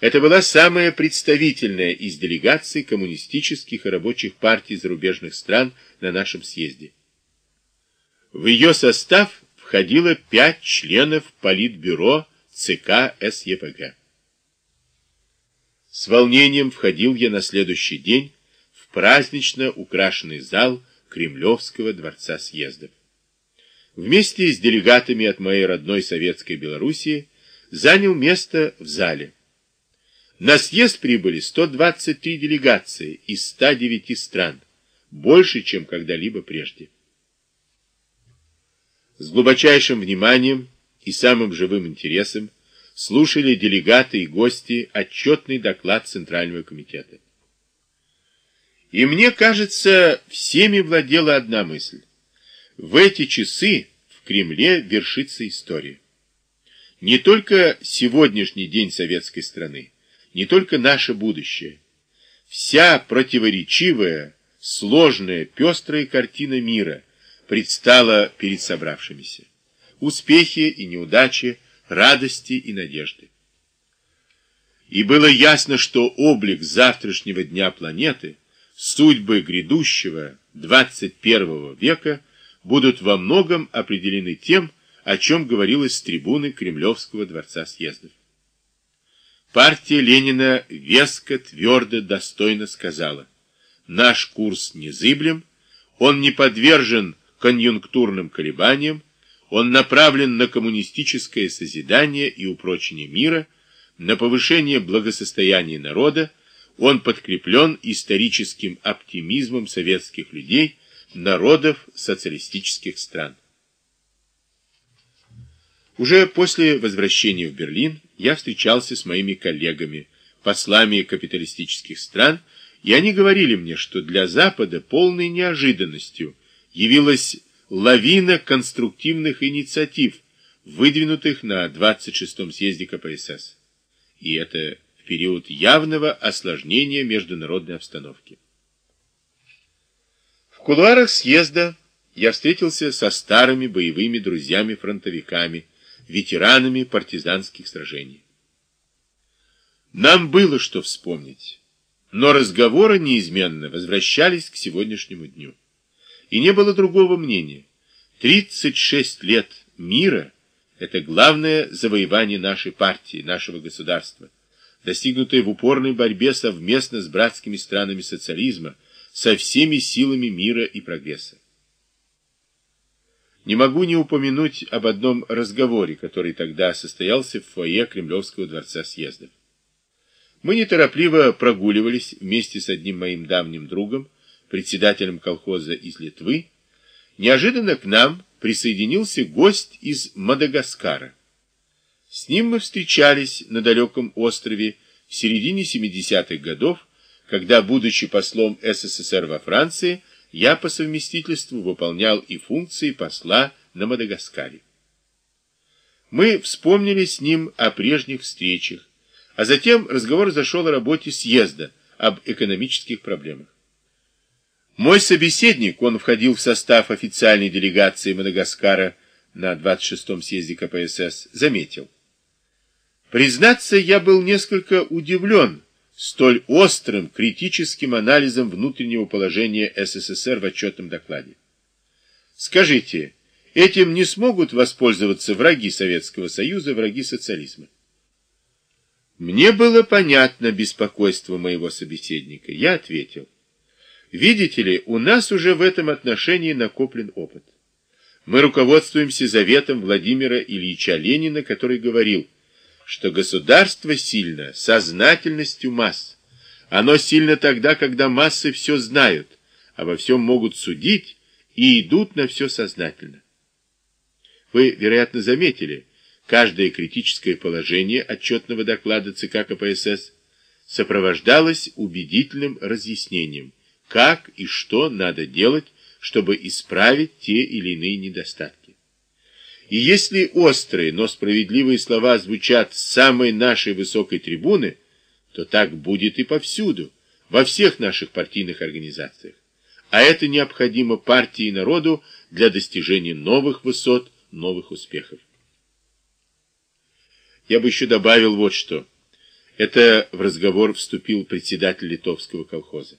Это была самая представительная из делегаций коммунистических и рабочих партий зарубежных стран на нашем съезде. В ее состав входило пять членов Политбюро ЦК СЕПГ. С волнением входил я на следующий день в празднично украшенный зал Кремлевского дворца съездов. Вместе с делегатами от моей родной советской Белоруссии занял место в зале. На съезд прибыли 123 делегации из 109 стран, больше, чем когда-либо прежде. С глубочайшим вниманием и самым живым интересом слушали делегаты и гости отчетный доклад Центрального комитета. И мне кажется, всеми владела одна мысль. В эти часы в Кремле вершится история. Не только сегодняшний день советской страны, не только наше будущее. Вся противоречивая, сложная, пестрая картина мира предстала перед собравшимися. Успехи и неудачи, радости и надежды. И было ясно, что облик завтрашнего дня планеты, судьбы грядущего 21 века будут во многом определены тем, о чем говорилось с трибуны Кремлевского дворца съездов. Партия Ленина веско, твердо, достойно сказала, наш курс незыблем, он не подвержен конъюнктурным колебаниям, он направлен на коммунистическое созидание и упрочение мира, на повышение благосостояния народа, он подкреплен историческим оптимизмом советских людей, народов социалистических стран. Уже после возвращения в Берлин я встречался с моими коллегами, послами капиталистических стран, и они говорили мне, что для Запада полной неожиданностью явилась лавина конструктивных инициатив, выдвинутых на 26-м съезде КПСС. И это в период явного осложнения международной обстановки. В кулуарах съезда я встретился со старыми боевыми друзьями-фронтовиками, ветеранами партизанских сражений. Нам было что вспомнить, но разговоры неизменно возвращались к сегодняшнему дню. И не было другого мнения. 36 лет мира – это главное завоевание нашей партии, нашего государства, достигнутое в упорной борьбе совместно с братскими странами социализма, со всеми силами мира и прогресса. Не могу не упомянуть об одном разговоре, который тогда состоялся в фойе Кремлевского дворца съездов. Мы неторопливо прогуливались вместе с одним моим давним другом, председателем колхоза из Литвы. Неожиданно к нам присоединился гость из Мадагаскара. С ним мы встречались на далеком острове в середине 70-х годов, когда, будучи послом СССР во Франции, я по совместительству выполнял и функции посла на Мадагаскаре. Мы вспомнили с ним о прежних встречах, а затем разговор зашел о работе съезда, об экономических проблемах. Мой собеседник, он входил в состав официальной делегации Мадагаскара на 26-м съезде КПСС, заметил. Признаться, я был несколько удивлен, столь острым критическим анализом внутреннего положения СССР в отчетном докладе. Скажите, этим не смогут воспользоваться враги Советского Союза, враги социализма? Мне было понятно беспокойство моего собеседника. Я ответил. Видите ли, у нас уже в этом отношении накоплен опыт. Мы руководствуемся заветом Владимира Ильича Ленина, который говорил – что государство сильно сознательностью масс. Оно сильно тогда, когда массы все знают, обо всем могут судить и идут на все сознательно. Вы, вероятно, заметили, каждое критическое положение отчетного доклада ЦК КПСС сопровождалось убедительным разъяснением, как и что надо делать, чтобы исправить те или иные недостатки. И если острые, но справедливые слова звучат с самой нашей высокой трибуны, то так будет и повсюду, во всех наших партийных организациях. А это необходимо партии и народу для достижения новых высот, новых успехов. Я бы еще добавил вот что. Это в разговор вступил председатель литовского колхоза.